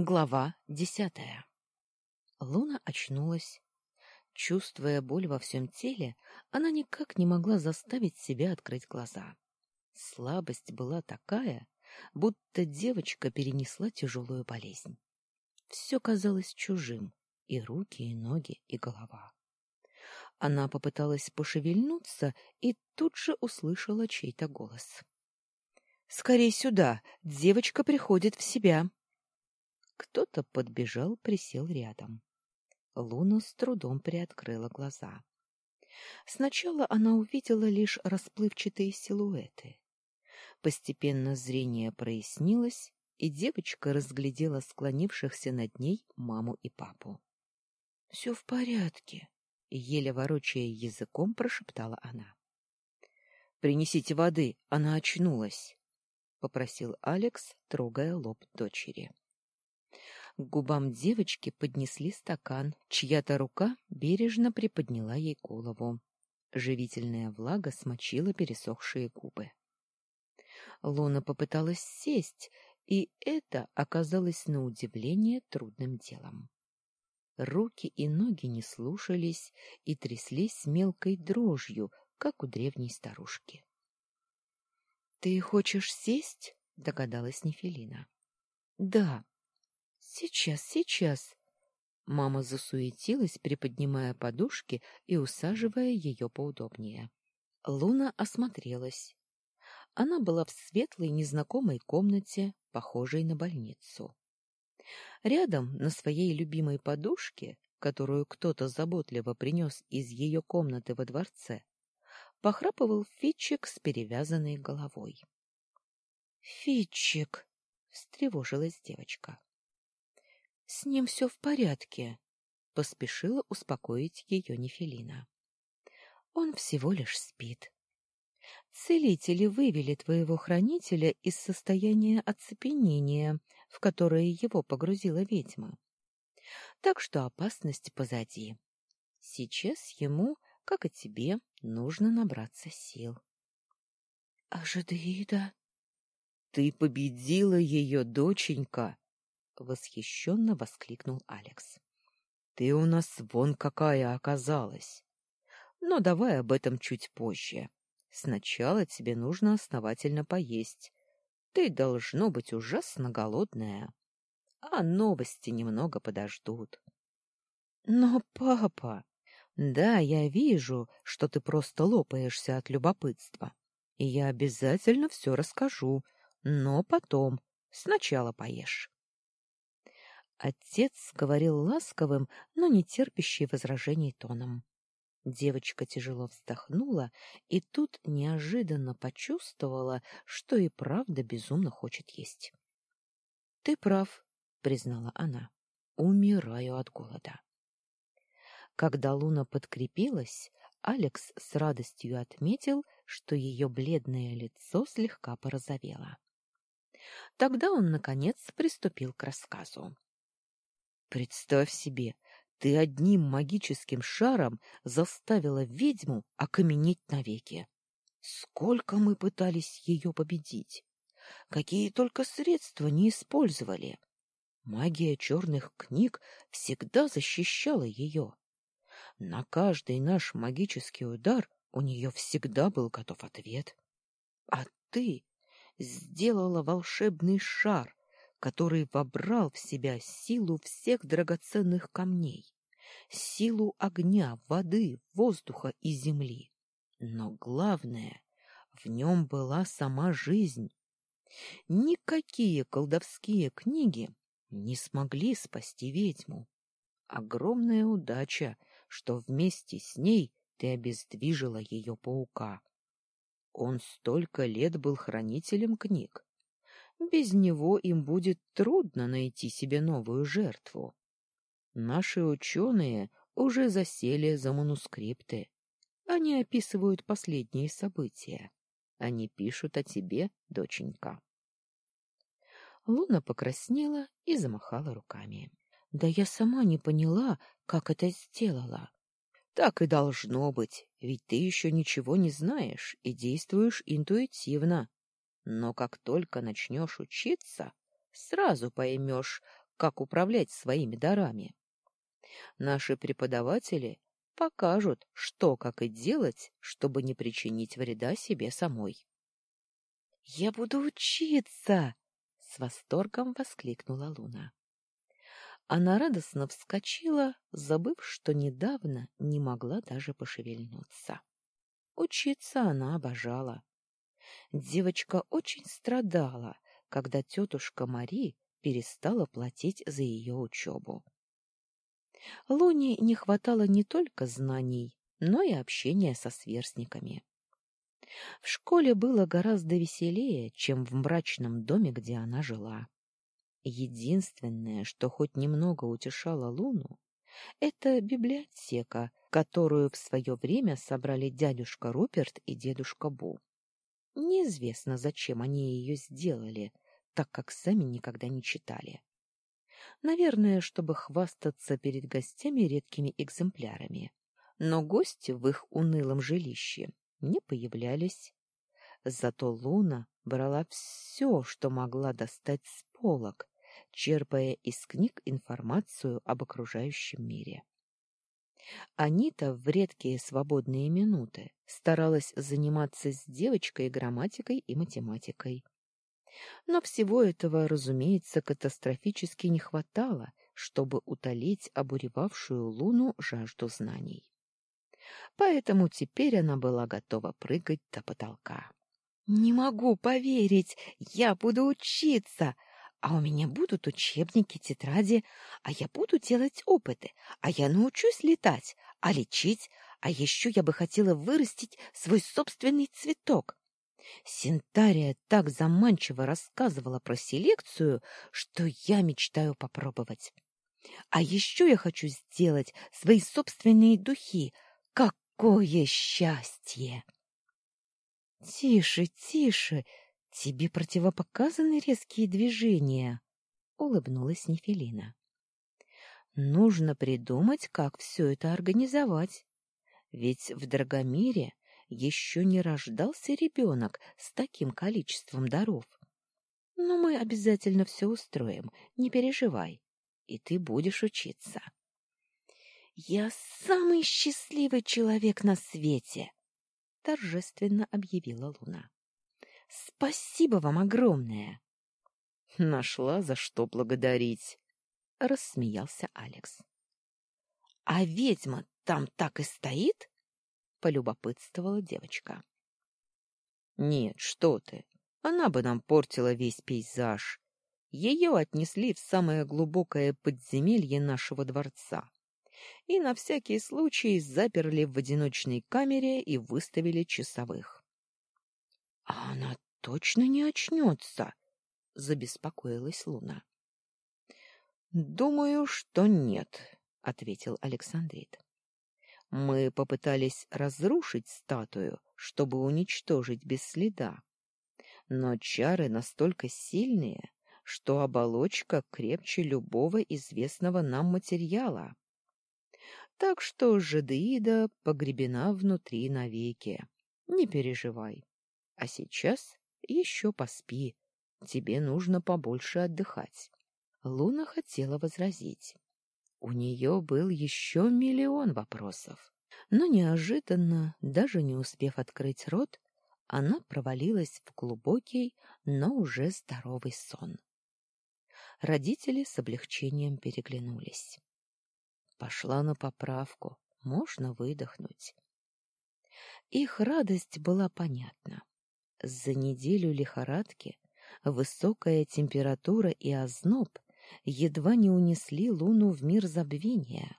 Глава десятая Луна очнулась. Чувствуя боль во всем теле, она никак не могла заставить себя открыть глаза. Слабость была такая, будто девочка перенесла тяжелую болезнь. Все казалось чужим — и руки, и ноги, и голова. Она попыталась пошевельнуться и тут же услышала чей-то голос. — Скорей сюда! Девочка приходит в себя! Кто-то подбежал, присел рядом. Луна с трудом приоткрыла глаза. Сначала она увидела лишь расплывчатые силуэты. Постепенно зрение прояснилось, и девочка разглядела склонившихся над ней маму и папу. — Все в порядке, — еле ворочая языком прошептала она. — Принесите воды, она очнулась, — попросил Алекс, трогая лоб дочери. К губам девочки поднесли стакан, чья-то рука бережно приподняла ей голову. Живительная влага смочила пересохшие губы. Луна попыталась сесть, и это оказалось на удивление трудным делом. Руки и ноги не слушались и тряслись мелкой дрожью, как у древней старушки. — Ты хочешь сесть? — догадалась Нефелина. — Да, Сейчас, сейчас. Мама засуетилась, приподнимая подушки и усаживая ее поудобнее. Луна осмотрелась. Она была в светлой незнакомой комнате, похожей на больницу. Рядом, на своей любимой подушке, которую кто-то заботливо принес из ее комнаты во дворце, похрапывал Фитчик с перевязанной головой. — Фитчик! — встревожилась девочка. С ним все в порядке, поспешила успокоить ее Нефелина. Он всего лишь спит. Целители вывели твоего хранителя из состояния оцепенения, в которое его погрузила ведьма. Так что опасность позади. Сейчас ему, как и тебе, нужно набраться сил. — А Жадеида? — Ты победила ее, доченька! — восхищенно воскликнул Алекс. — Ты у нас вон какая оказалась! Но давай об этом чуть позже. Сначала тебе нужно основательно поесть. Ты должно быть ужасно голодная. А новости немного подождут. — Но, папа... Да, я вижу, что ты просто лопаешься от любопытства. И я обязательно все расскажу, но потом. Сначала поешь. Отец говорил ласковым, но не терпящий возражений тоном. Девочка тяжело вздохнула и тут неожиданно почувствовала, что и правда безумно хочет есть. — Ты прав, — признала она. — Умираю от голода. Когда Луна подкрепилась, Алекс с радостью отметил, что ее бледное лицо слегка порозовело. Тогда он, наконец, приступил к рассказу. Представь себе, ты одним магическим шаром заставила ведьму окаменеть навеки. Сколько мы пытались ее победить! Какие только средства не использовали! Магия черных книг всегда защищала ее. На каждый наш магический удар у нее всегда был готов ответ. А ты сделала волшебный шар, который вобрал в себя силу всех драгоценных камней, силу огня, воды, воздуха и земли. Но главное, в нем была сама жизнь. Никакие колдовские книги не смогли спасти ведьму. Огромная удача, что вместе с ней ты обездвижила ее паука. Он столько лет был хранителем книг, без него им будет трудно найти себе новую жертву. Наши ученые уже засели за манускрипты. Они описывают последние события. Они пишут о тебе, доченька. Луна покраснела и замахала руками. Да я сама не поняла, как это сделала. Так и должно быть, ведь ты еще ничего не знаешь и действуешь интуитивно. Но как только начнешь учиться, сразу поймешь, как управлять своими дарами. Наши преподаватели покажут, что как и делать, чтобы не причинить вреда себе самой. «Я буду учиться!» — с восторгом воскликнула Луна. Она радостно вскочила, забыв, что недавно не могла даже пошевельнуться. Учиться она обожала. Девочка очень страдала, когда тетушка Мари перестала платить за ее учебу. Луне не хватало не только знаний, но и общения со сверстниками. В школе было гораздо веселее, чем в мрачном доме, где она жила. Единственное, что хоть немного утешало Луну, это библиотека, которую в свое время собрали дядюшка Руперт и дедушка Бу. Неизвестно, зачем они ее сделали, так как сами никогда не читали. Наверное, чтобы хвастаться перед гостями редкими экземплярами. Но гости в их унылом жилище не появлялись. Зато Луна брала все, что могла достать с полок, черпая из книг информацию об окружающем мире. Анита в редкие свободные минуты старалась заниматься с девочкой грамматикой и математикой. Но всего этого, разумеется, катастрофически не хватало, чтобы утолить обуревавшую Луну жажду знаний. Поэтому теперь она была готова прыгать до потолка. «Не могу поверить! Я буду учиться! А у меня будут учебники, тетради, а я буду делать опыты, а я научусь летать, а лечить, а еще я бы хотела вырастить свой собственный цветок. Синтария так заманчиво рассказывала про селекцию, что я мечтаю попробовать. А еще я хочу сделать свои собственные духи. Какое счастье! Тише, тише, тебе противопоказаны резкие движения, улыбнулась Нефелина. Нужно придумать, как все это организовать. Ведь в Драгомире еще не рождался ребенок с таким количеством даров. Но мы обязательно все устроим, не переживай, и ты будешь учиться. Я самый счастливый человек на свете, торжественно объявила Луна. Спасибо вам огромное. Нашла за что благодарить, рассмеялся Алекс. А ведьма там так и стоит? полюбопытствовала девочка. Нет, что ты? Она бы нам портила весь пейзаж. Ее отнесли в самое глубокое подземелье нашего дворца и на всякий случай заперли в одиночной камере и выставили часовых. — А она точно не очнется? — забеспокоилась Луна. — Думаю, что нет, — ответил Александрит. Мы попытались разрушить статую, чтобы уничтожить без следа. Но чары настолько сильные, что оболочка крепче любого известного нам материала. Так что Жадеида погребена внутри навеки. Не переживай. А сейчас еще поспи. Тебе нужно побольше отдыхать. Луна хотела возразить. У нее был еще миллион вопросов. Но неожиданно, даже не успев открыть рот, она провалилась в глубокий, но уже здоровый сон. Родители с облегчением переглянулись. Пошла на поправку, можно выдохнуть. Их радость была понятна. За неделю лихорадки высокая температура и озноб едва не унесли Луну в мир забвения.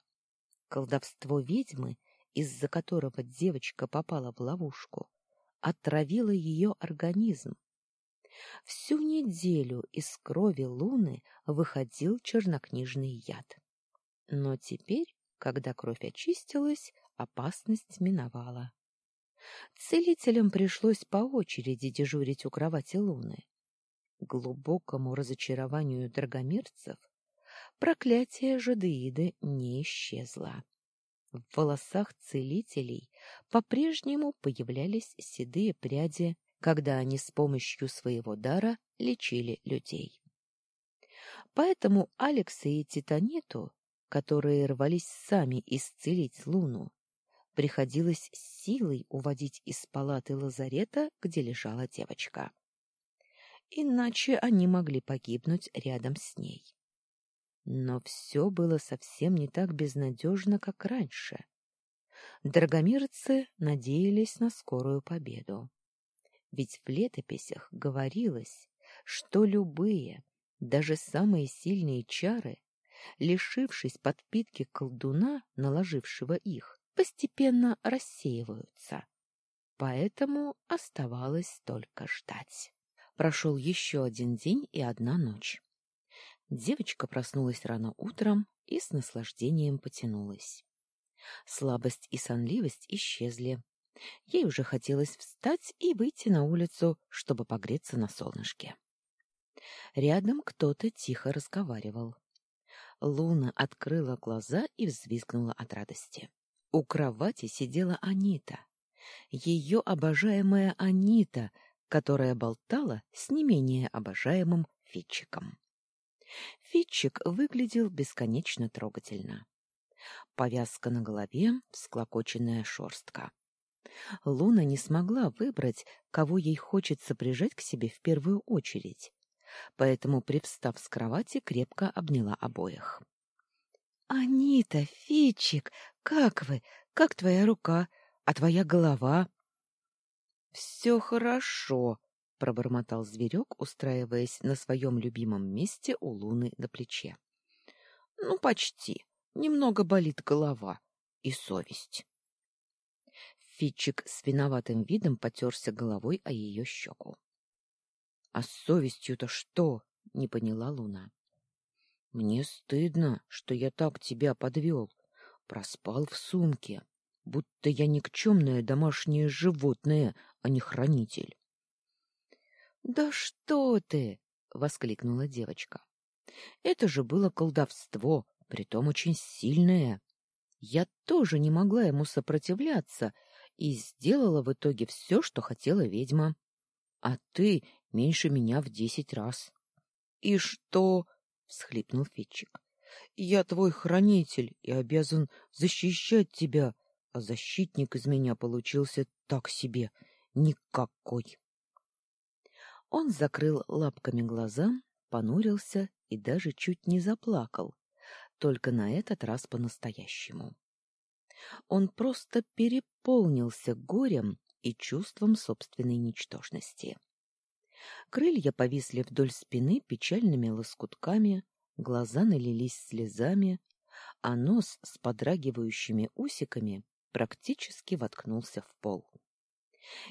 Колдовство ведьмы, из-за которого девочка попала в ловушку, отравило ее организм. Всю неделю из крови Луны выходил чернокнижный яд. Но теперь, когда кровь очистилась, опасность миновала. Целителям пришлось по очереди дежурить у кровати Луны глубокому разочарованию драгомирцев проклятие жадеиды не исчезло. В волосах целителей по-прежнему появлялись седые пряди, когда они с помощью своего дара лечили людей. Поэтому Алекса и Титаниту, которые рвались сами исцелить Луну, приходилось силой уводить из палаты лазарета, где лежала девочка. Иначе они могли погибнуть рядом с ней. Но все было совсем не так безнадежно, как раньше. Драгомирцы надеялись на скорую победу. Ведь в летописях говорилось, что любые, даже самые сильные чары, лишившись подпитки колдуна, наложившего их, постепенно рассеиваются. Поэтому оставалось только ждать. Прошел еще один день и одна ночь. Девочка проснулась рано утром и с наслаждением потянулась. Слабость и сонливость исчезли. Ей уже хотелось встать и выйти на улицу, чтобы погреться на солнышке. Рядом кто-то тихо разговаривал. Луна открыла глаза и взвизгнула от радости. У кровати сидела Анита. Ее обожаемая Анита, которая болтала с не менее обожаемым Фитчиком. Фитчик выглядел бесконечно трогательно. Повязка на голове, всклокоченная шерстка. Луна не смогла выбрать, кого ей хочется прижать к себе в первую очередь, поэтому, привстав с кровати, крепко обняла обоих. — Анита, Фичик, как вы? Как твоя рука? А твоя голова? — Все хорошо, — пробормотал зверек, устраиваясь на своем любимом месте у Луны на плече. — Ну, почти. Немного болит голова и совесть. Фитчик с виноватым видом потерся головой о ее щеку. — А с совестью-то что? — не поняла Луна. — Мне стыдно, что я так тебя подвел. Проспал в сумке, будто я никчемное домашнее животное, а не хранитель. — Да что ты! — воскликнула девочка. — Это же было колдовство, притом очень сильное. Я тоже не могла ему сопротивляться и сделала в итоге все, что хотела ведьма. А ты меньше меня в десять раз. — И что? — всхлипнул Фитчик. — Я твой хранитель и обязан защищать тебя, а защитник из меня получился так себе, никакой. Он закрыл лапками глаза, понурился и даже чуть не заплакал, только на этот раз по-настоящему. Он просто переполнился горем и чувством собственной ничтожности. Крылья повисли вдоль спины печальными лоскутками, глаза налились слезами, а нос с подрагивающими усиками практически воткнулся в пол.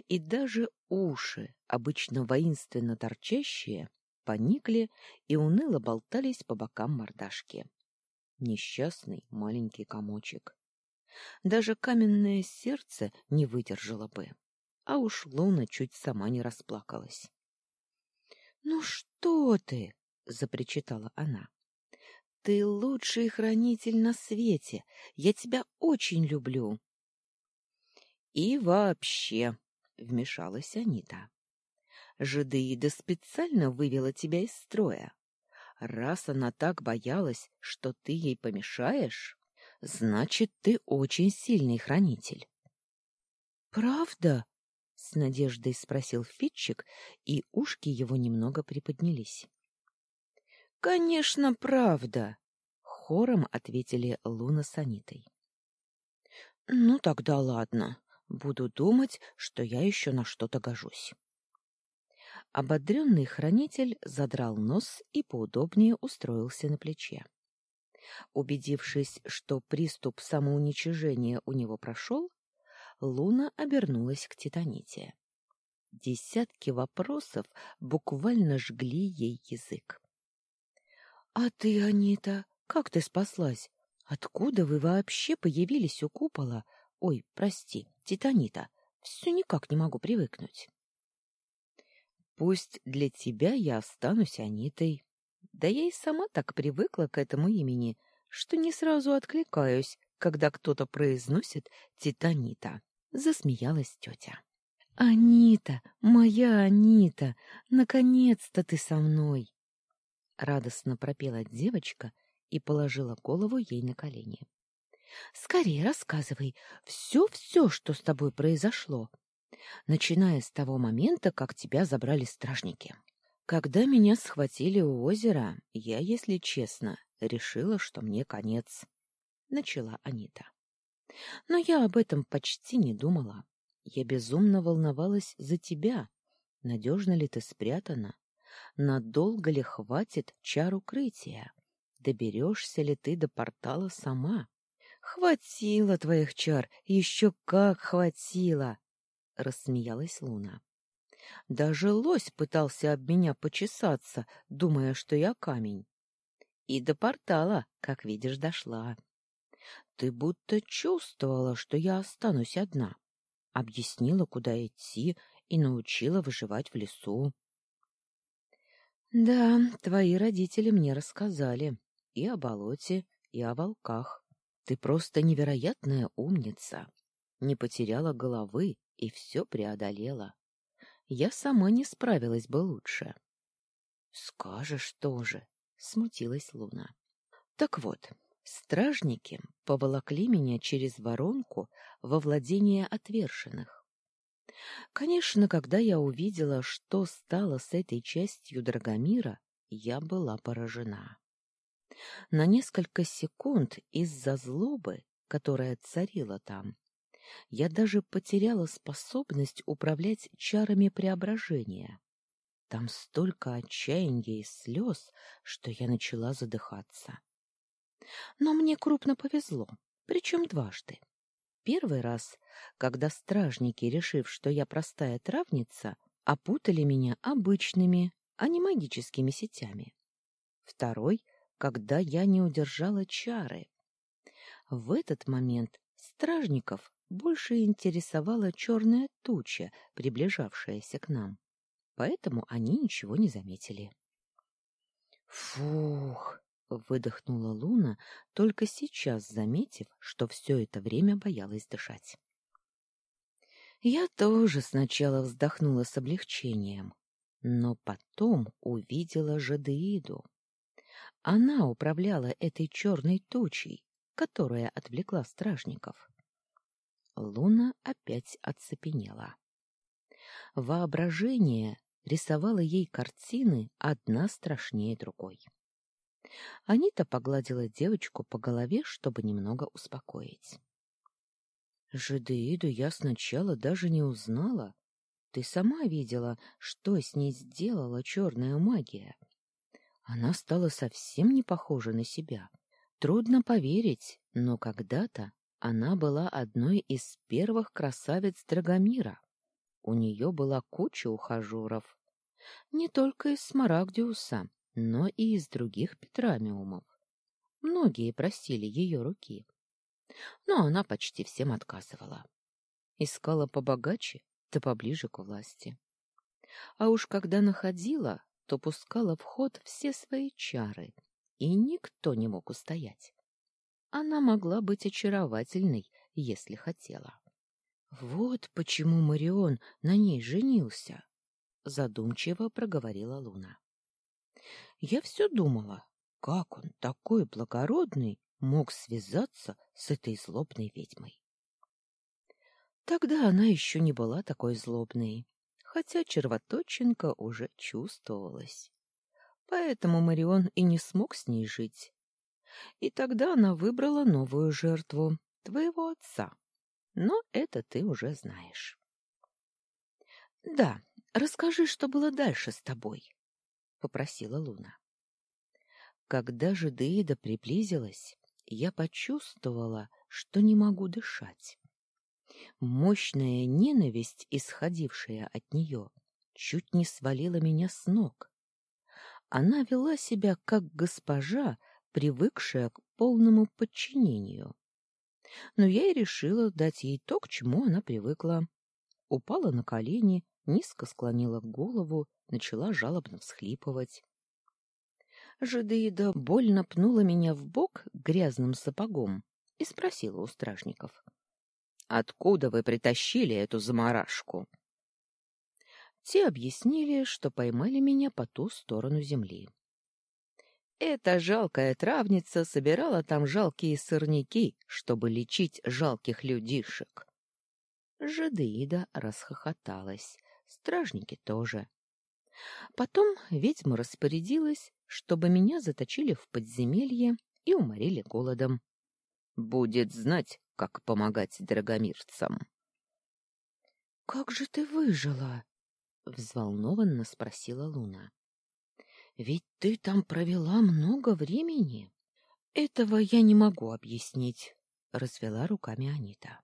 И даже уши, обычно воинственно торчащие, поникли и уныло болтались по бокам мордашки. Несчастный маленький комочек. Даже каменное сердце не выдержало бы. А уж Луна чуть сама не расплакалась. — Ну что ты? — запричитала она. — Ты лучший хранитель на свете. Я тебя очень люблю. — И вообще, — вмешалась Анита. — Жидеида специально вывела тебя из строя. Раз она так боялась, что ты ей помешаешь, значит, ты очень сильный хранитель. — Правда? — с надеждой спросил Фитчик, и ушки его немного приподнялись. — Конечно, правда, — хором ответили Луна с Анитой. — Ну, тогда ладно. Буду думать, что я еще на что-то гожусь. Ободренный хранитель задрал нос и поудобнее устроился на плече. Убедившись, что приступ самоуничижения у него прошел, Луна обернулась к Титаните. Десятки вопросов буквально жгли ей язык. — А ты, Анита, как ты спаслась? Откуда вы вообще появились у купола? Ой, прости, Титанита, все никак не могу привыкнуть. — Пусть для тебя я останусь Анитой. Да я и сама так привыкла к этому имени, что не сразу откликаюсь, когда кто-то произносит Титанита. — засмеялась тетя. — Анита, моя Анита, наконец-то ты со мной! Радостно пропела девочка и положила голову ей на колени. Скорее рассказывай все-все, что с тобой произошло, начиная с того момента, как тебя забрали стражники. Когда меня схватили у озера, я, если честно, решила, что мне конец, начала Анита. Но я об этом почти не думала. Я безумно волновалась за тебя. Надежно ли ты спрятана? Надолго ли хватит чар укрытия? Доберешься ли ты до портала сама? Хватило твоих чар, еще как хватило, рассмеялась Луна. Даже лось пытался об меня почесаться, думая, что я камень. И до портала, как видишь, дошла. Ты будто чувствовала, что я останусь одна. Объяснила, куда идти, и научила выживать в лесу. Да, твои родители мне рассказали и о болоте, и о волках. Ты просто невероятная умница. Не потеряла головы и все преодолела. Я сама не справилась бы лучше. Скажешь тоже, смутилась Луна. Так вот, стражники поволокли меня через воронку во владение отвершенных. Конечно, когда я увидела, что стало с этой частью Драгомира, я была поражена. На несколько секунд из-за злобы, которая царила там, я даже потеряла способность управлять чарами преображения. Там столько отчаяния и слез, что я начала задыхаться. Но мне крупно повезло, причем дважды. Первый раз, когда стражники, решив, что я простая травница, опутали меня обычными, а не магическими сетями. Второй — когда я не удержала чары. В этот момент стражников больше интересовала черная туча, приближавшаяся к нам, поэтому они ничего не заметили. «Фух!» — выдохнула Луна, только сейчас заметив, что все это время боялась дышать. Я тоже сначала вздохнула с облегчением, но потом увидела Жадеиду. Она управляла этой черной тучей, которая отвлекла стражников. Луна опять оцепенела. Воображение рисовало ей картины одна страшнее другой. Анита погладила девочку по голове, чтобы немного успокоить. Жидеиду я сначала даже не узнала. Ты сама видела, что с ней сделала черная магия. Она стала совсем не похожа на себя. Трудно поверить, но когда-то она была одной из первых красавиц Драгомира. У нее была куча ухажеров. Не только из Смарагдиуса, но и из других Петрамиумов. Многие просили ее руки. Но она почти всем отказывала. Искала побогаче, да поближе к власти. А уж когда находила, то пускала в ход все свои чары, и никто не мог устоять. Она могла быть очаровательной, если хотела. Вот почему Марион на ней женился, задумчиво проговорила Луна. Я все думала, как он такой благородный мог связаться с этой злобной ведьмой. Тогда она еще не была такой злобной, хотя червоточинка уже чувствовалась. Поэтому Марион и не смог с ней жить. И тогда она выбрала новую жертву, твоего отца. Но это ты уже знаешь. — Да, расскажи, что было дальше с тобой, — попросила Луна. Когда же Деида приблизилась, я почувствовала, что не могу дышать. Мощная ненависть, исходившая от нее, чуть не свалила меня с ног. Она вела себя как госпожа, привыкшая к полному подчинению. Но я и решила дать ей то, к чему она привыкла. Упала на колени, низко склонила голову, начала жалобно всхлипывать. Жидеида больно пнула меня в бок грязным сапогом и спросила у стражников. Откуда вы притащили эту заморашку? Те объяснили, что поймали меня по ту сторону земли. Эта жалкая травница собирала там жалкие сорняки, чтобы лечить жалких людишек. Жидеида расхохоталась, стражники тоже. Потом ведьма распорядилась, чтобы меня заточили в подземелье и уморили голодом. Будет знать, как помогать драгомирцам. — Как же ты выжила? — взволнованно спросила Луна. — Ведь ты там провела много времени. — Этого я не могу объяснить, — развела руками Анита.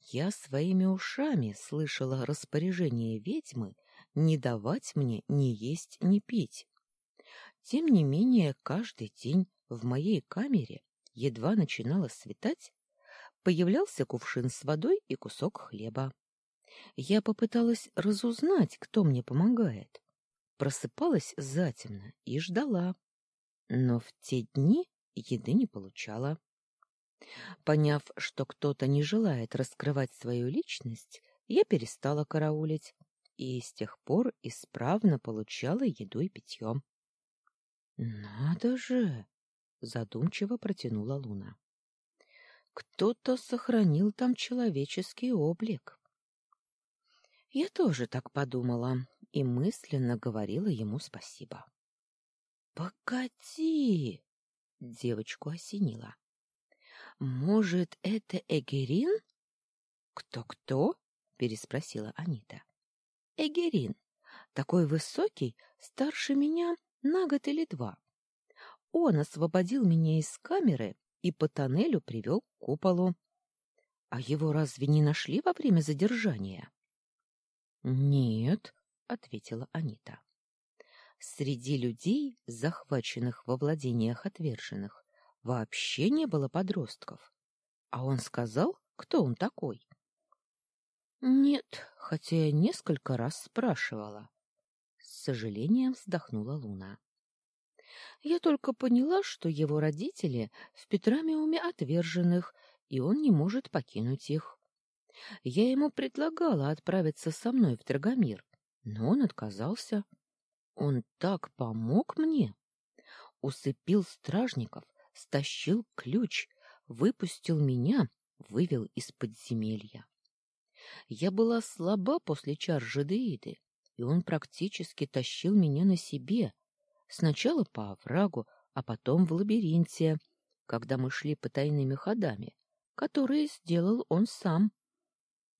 Я своими ушами слышала распоряжение ведьмы не давать мне ни есть, ни пить. Тем не менее, каждый день в моей камере, едва начинало светать, появлялся кувшин с водой и кусок хлеба. Я попыталась разузнать, кто мне помогает. Просыпалась затемно и ждала. Но в те дни еды не получала. Поняв, что кто-то не желает раскрывать свою личность, я перестала караулить и с тех пор исправно получала еду и питье. — Надо же! — задумчиво протянула Луна. — Кто-то сохранил там человеческий облик. Я тоже так подумала и мысленно говорила ему спасибо. — Погоди! — девочку осенила. — Может, это Эгерин? «Кто, — Кто-кто? — переспросила Анита. — Эгерин. Такой высокий, старше меня на год или два. Он освободил меня из камеры и по тоннелю привел к куполу. А его разве не нашли во время задержания? Нет, ответила Анита. Среди людей, захваченных во владениях отверженных, вообще не было подростков. А он сказал, кто он такой? Нет, хотя я несколько раз спрашивала. С сожалением вздохнула Луна. Я только поняла, что его родители в Петрамиуме отверженных, и он не может покинуть их. Я ему предлагала отправиться со мной в Драгомир, но он отказался. Он так помог мне. Усыпил стражников, стащил ключ, выпустил меня, вывел из подземелья. Я была слаба после чар Жадеиды, и он практически тащил меня на себе, сначала по оврагу, а потом в лабиринте, когда мы шли по тайными ходами, которые сделал он сам.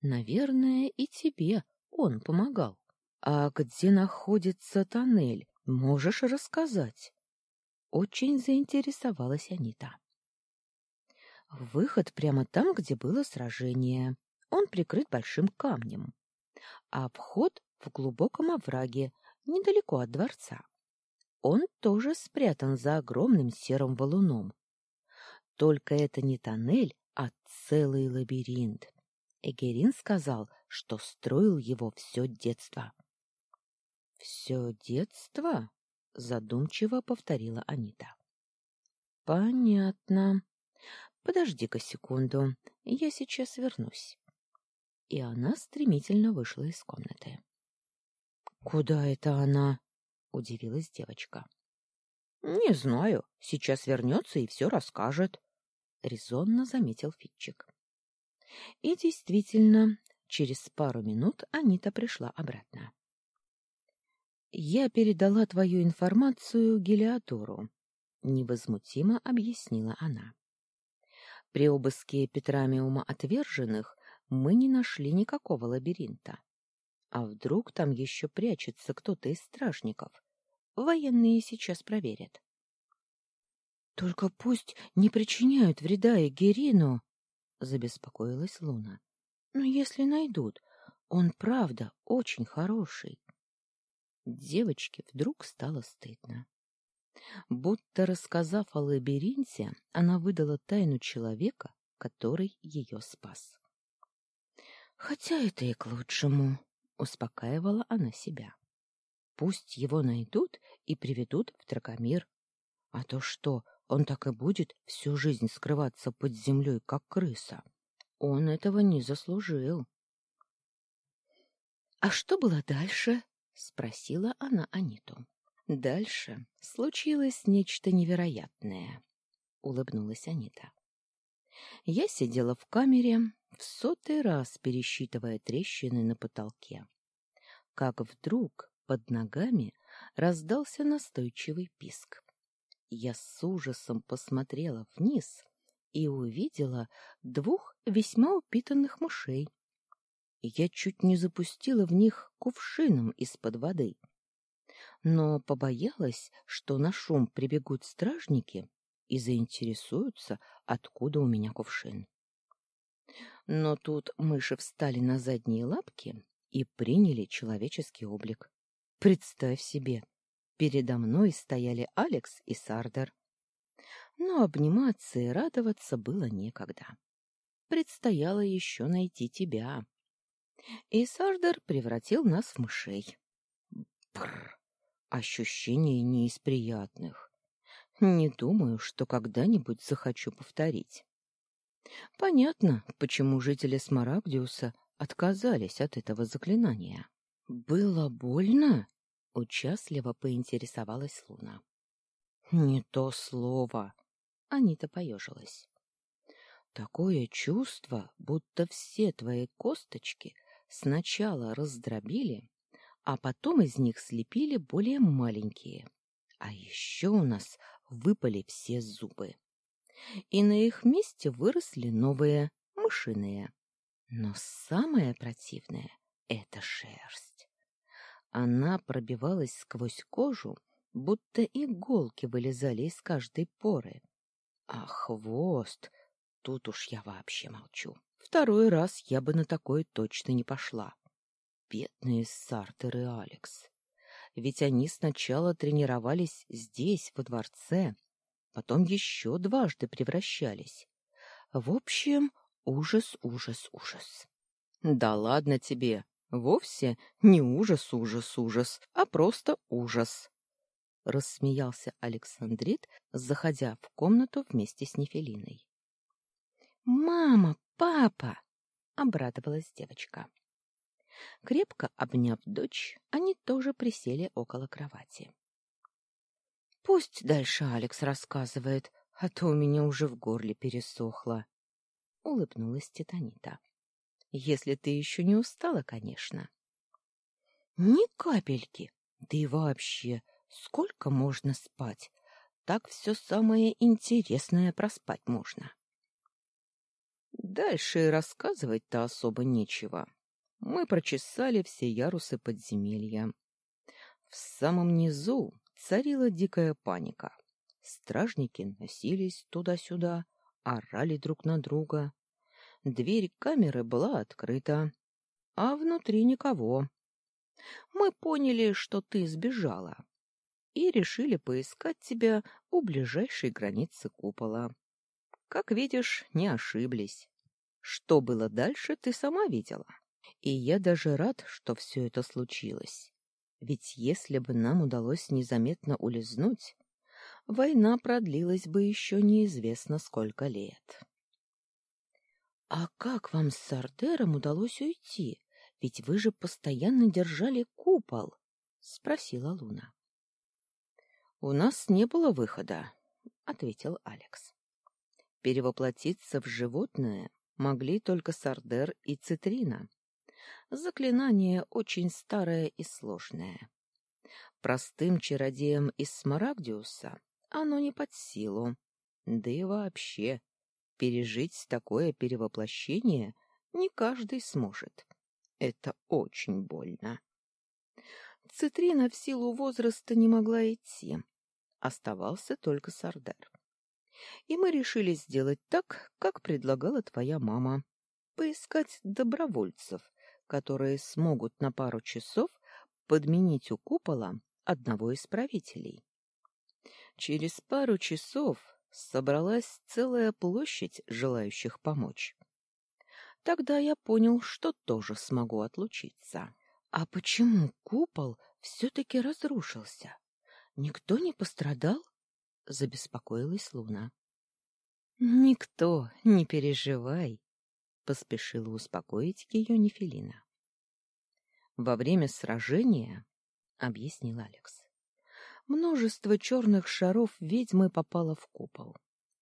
Наверное, и тебе он помогал. А где находится тоннель, можешь рассказать? Очень заинтересовалась Анита. Выход прямо там, где было сражение. Он прикрыт большим камнем. А вход в глубоком овраге, недалеко от дворца. Он тоже спрятан за огромным серым валуном. Только это не тоннель, а целый лабиринт. Эгерин сказал, что строил его все детство. — Все детство? — задумчиво повторила Анита. — Понятно. Подожди-ка секунду, я сейчас вернусь. И она стремительно вышла из комнаты. — Куда это она? — удивилась девочка. — Не знаю. Сейчас вернется и все расскажет, — резонно заметил Фитчик. И действительно, через пару минут Анита пришла обратно. «Я передала твою информацию Гелиодору», — невозмутимо объяснила она. «При обыске Петрамиума отверженных мы не нашли никакого лабиринта. А вдруг там еще прячется кто-то из стражников? Военные сейчас проверят». «Только пусть не причиняют вреда Эгерину», — забеспокоилась Луна. — Но если найдут, он правда очень хороший. Девочке вдруг стало стыдно. Будто рассказав о лабиринте, она выдала тайну человека, который ее спас. «Хотя это и к лучшему», — успокаивала она себя. «Пусть его найдут и приведут в Драгомир. А то что, он так и будет всю жизнь скрываться под землей, как крыса. Он этого не заслужил. — А что было дальше? — спросила она Аниту. Дальше случилось нечто невероятное, улыбнулась Анита. Я сидела в камере, в сотый раз пересчитывая трещины на потолке. Как вдруг под ногами раздался настойчивый писк. Я с ужасом посмотрела вниз и увидела двух весьма упитанных мышей. Я чуть не запустила в них кувшином из-под воды. Но побоялась, что на шум прибегут стражники и заинтересуются, откуда у меня кувшин. Но тут мыши встали на задние лапки и приняли человеческий облик. Представь себе, передо мной стояли Алекс и Сардер. Но обниматься и радоваться было некогда. Предстояло еще найти тебя. И Сардер превратил нас в мышей. Бррр, ощущение не из приятных. Не думаю, что когда-нибудь захочу повторить. Понятно, почему жители Смарагдиуса отказались от этого заклинания. Было больно? Участливо поинтересовалась Луна. Не то слово. Анита поежилась. Такое чувство, будто все твои косточки сначала раздробили, а потом из них слепили более маленькие. А еще у нас выпали все зубы. И на их месте выросли новые, мышиные. Но самое противное — это шерсть. Она пробивалась сквозь кожу, будто иголки вылезали из каждой поры. А хвост... Тут уж я вообще молчу. Второй раз я бы на такое точно не пошла. Бедные Сартер и Алекс. Ведь они сначала тренировались здесь, во дворце, потом еще дважды превращались. В общем, ужас, ужас, ужас. Да ладно тебе, вовсе не ужас, ужас, ужас, а просто ужас. Рассмеялся Александрит, заходя в комнату вместе с Нефелиной. Мама, папа, обрадовалась девочка. Крепко обняв дочь, они тоже присели около кровати. Пусть дальше Алекс рассказывает, а то у меня уже в горле пересохло, улыбнулась Титанита. Если ты еще не устала, конечно. Ни капельки. Да и вообще, сколько можно спать? Так все самое интересное проспать можно. Дальше рассказывать-то особо нечего мы прочесали все ярусы подземелья. В самом низу царила дикая паника. Стражники носились туда-сюда, орали друг на друга. Дверь камеры была открыта, а внутри никого. Мы поняли, что ты сбежала, и решили поискать тебя у ближайшей границы купола. Как видишь, не ошиблись. Что было дальше, ты сама видела. И я даже рад, что все это случилось. Ведь если бы нам удалось незаметно улизнуть, война продлилась бы еще неизвестно сколько лет. — А как вам с Сардером удалось уйти? Ведь вы же постоянно держали купол, — спросила Луна. — У нас не было выхода, — ответил Алекс. Перевоплотиться в животное могли только Сардер и Цитрина. Заклинание очень старое и сложное. Простым чародеям из Смарагдиуса оно не под силу. Да и вообще, пережить такое перевоплощение не каждый сможет. Это очень больно. Цитрина в силу возраста не могла идти. Оставался только Сардар. И мы решили сделать так, как предлагала твоя мама. Поискать добровольцев, которые смогут на пару часов подменить у купола одного из правителей. Через пару часов собралась целая площадь желающих помочь. Тогда я понял, что тоже смогу отлучиться. А почему купол все-таки разрушился? Никто не пострадал? Забеспокоилась Луна. Никто, не переживай, поспешила успокоить ее Нефелина. Во время сражения, объяснил Алекс. Множество черных шаров ведьмы попало в купол.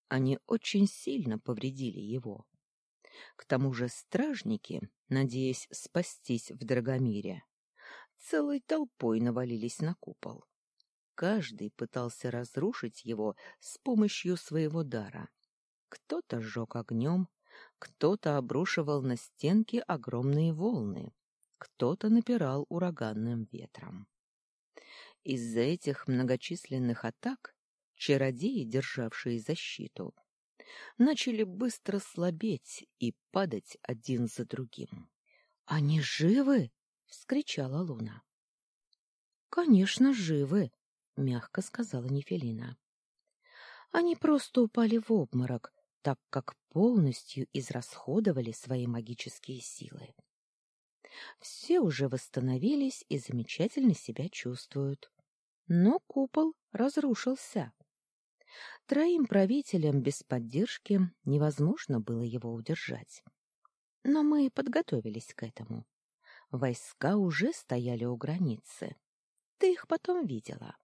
Они очень сильно повредили его. К тому же стражники, надеясь спастись в Драгомире, целой толпой навалились на купол. Каждый пытался разрушить его с помощью своего дара. Кто-то сжег огнем, кто-то обрушивал на стенки огромные волны, кто-то напирал ураганным ветром. Из-за этих многочисленных атак чародеи, державшие защиту, начали быстро слабеть и падать один за другим. — Они живы? — вскричала Луна. — Конечно, живы, — мягко сказала Нефелина. — Они просто упали в обморок, так как полностью израсходовали свои магические силы. Все уже восстановились и замечательно себя чувствуют. Но купол разрушился. Троим правителям без поддержки невозможно было его удержать. Но мы подготовились к этому. Войска уже стояли у границы. Ты их потом видела.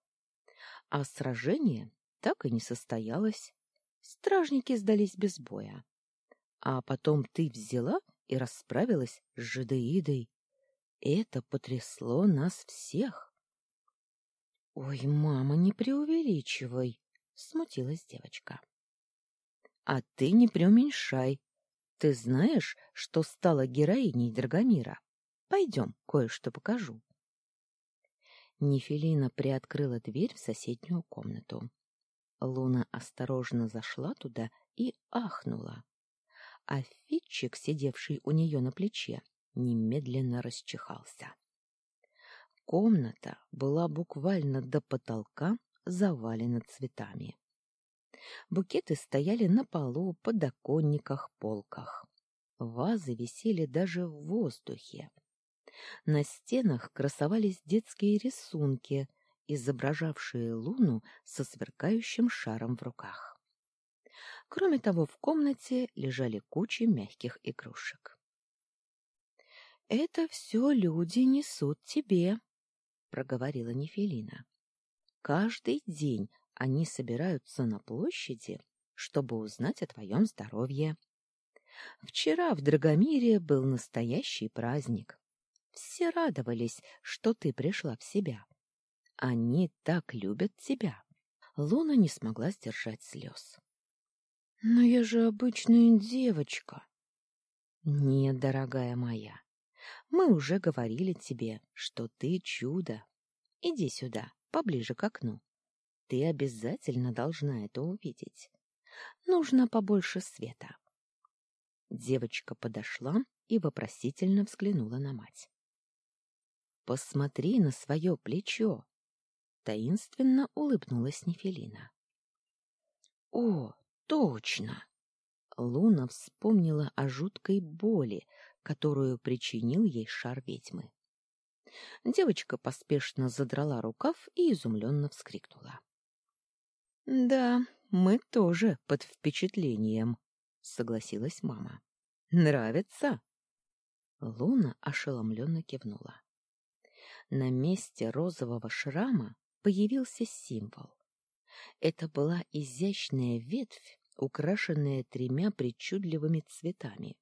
А сражение так и не состоялось. Стражники сдались без боя. А потом ты взяла и расправилась с жидеидой. Это потрясло нас всех. — Ой, мама, не преувеличивай, — смутилась девочка. — А ты не преуменьшай. Ты знаешь, что стала героиней Драгомира? Пойдем, кое-что покажу. Нефелина приоткрыла дверь в соседнюю комнату. Луна осторожно зашла туда и ахнула. А Фитчик, сидевший у нее на плече, немедленно расчихался. Комната была буквально до потолка завалена цветами. Букеты стояли на полу, подоконниках, полках. Вазы висели даже в воздухе. На стенах красовались детские рисунки, изображавшие луну со сверкающим шаром в руках. Кроме того, в комнате лежали кучи мягких игрушек. «Это все люди несут тебе», — проговорила Нефелина. «Каждый день они собираются на площади, чтобы узнать о твоем здоровье. Вчера в Драгомире был настоящий праздник. Все радовались, что ты пришла в себя. Они так любят тебя. Луна не смогла сдержать слез. — Но я же обычная девочка. — Нет, дорогая моя, мы уже говорили тебе, что ты чудо. Иди сюда, поближе к окну. Ты обязательно должна это увидеть. Нужно побольше света. Девочка подошла и вопросительно взглянула на мать. Посмотри на свое плечо. Таинственно улыбнулась Нефелина. О, точно! Луна вспомнила о жуткой боли, которую причинил ей шар ведьмы. Девочка поспешно задрала рукав и изумленно вскрикнула. — Да, мы тоже под впечатлением, — согласилась мама. — Нравится? Луна ошеломленно кивнула. На месте розового шрама появился символ. Это была изящная ветвь, украшенная тремя причудливыми цветами.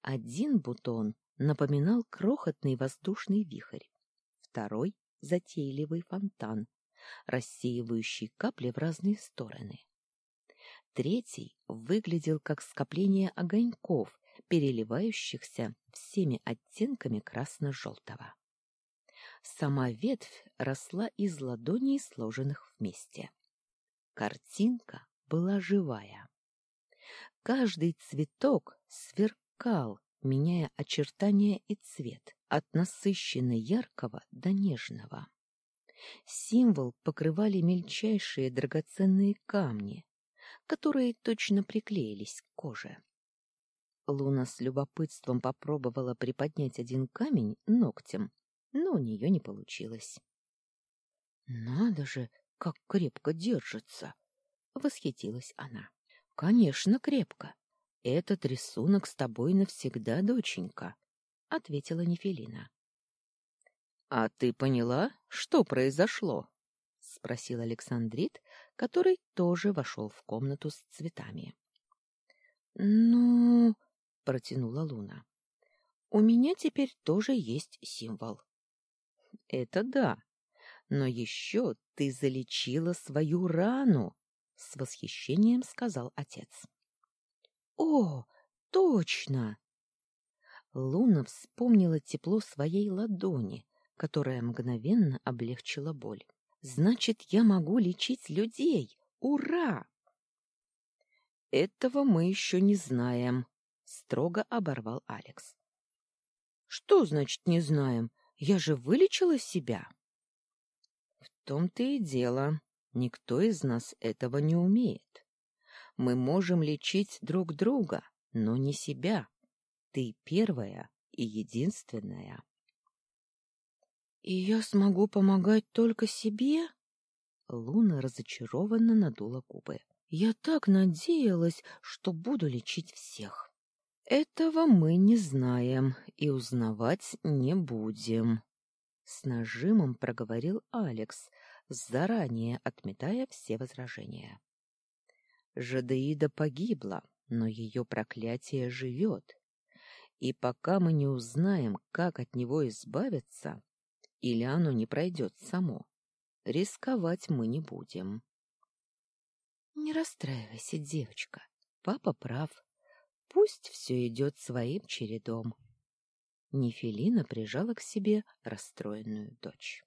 Один бутон напоминал крохотный воздушный вихрь, второй — затейливый фонтан, рассеивающий капли в разные стороны. Третий выглядел как скопление огоньков, переливающихся всеми оттенками красно-желтого. Сама ветвь росла из ладоней, сложенных вместе. Картинка была живая. Каждый цветок сверкал, меняя очертания и цвет, от насыщенно яркого до нежного. Символ покрывали мельчайшие драгоценные камни, которые точно приклеились к коже. Луна с любопытством попробовала приподнять один камень ногтем но у нее не получилось. — Надо же, как крепко держится! — восхитилась она. — Конечно, крепко. Этот рисунок с тобой навсегда, доченька, — ответила Нефелина. — А ты поняла, что произошло? — спросил Александрит, который тоже вошел в комнату с цветами. Ну, протянула Луна. У меня теперь тоже есть символ. Это да. Но еще ты залечила свою рану, с восхищением сказал отец. О, точно. Луна вспомнила тепло своей ладони, которая мгновенно облегчила боль. Значит, я могу лечить людей. Ура! Этого мы еще не знаем, строго оборвал Алекс. Что значит не знаем? Я же вылечила себя. В том-то и дело. Никто из нас этого не умеет. Мы можем лечить друг друга, но не себя. Ты первая и единственная. И я смогу помогать только себе? Луна разочарованно надула губы. Я так надеялась, что буду лечить всех. Этого мы не знаем и узнавать не будем, с нажимом проговорил Алекс, заранее отметая все возражения. Жадеида погибла, но ее проклятие живет. И пока мы не узнаем, как от него избавиться, или оно не пройдет само. Рисковать мы не будем. Не расстраивайся, девочка. Папа прав. Пусть все идет своим чередом. Нефелина прижала к себе расстроенную дочь.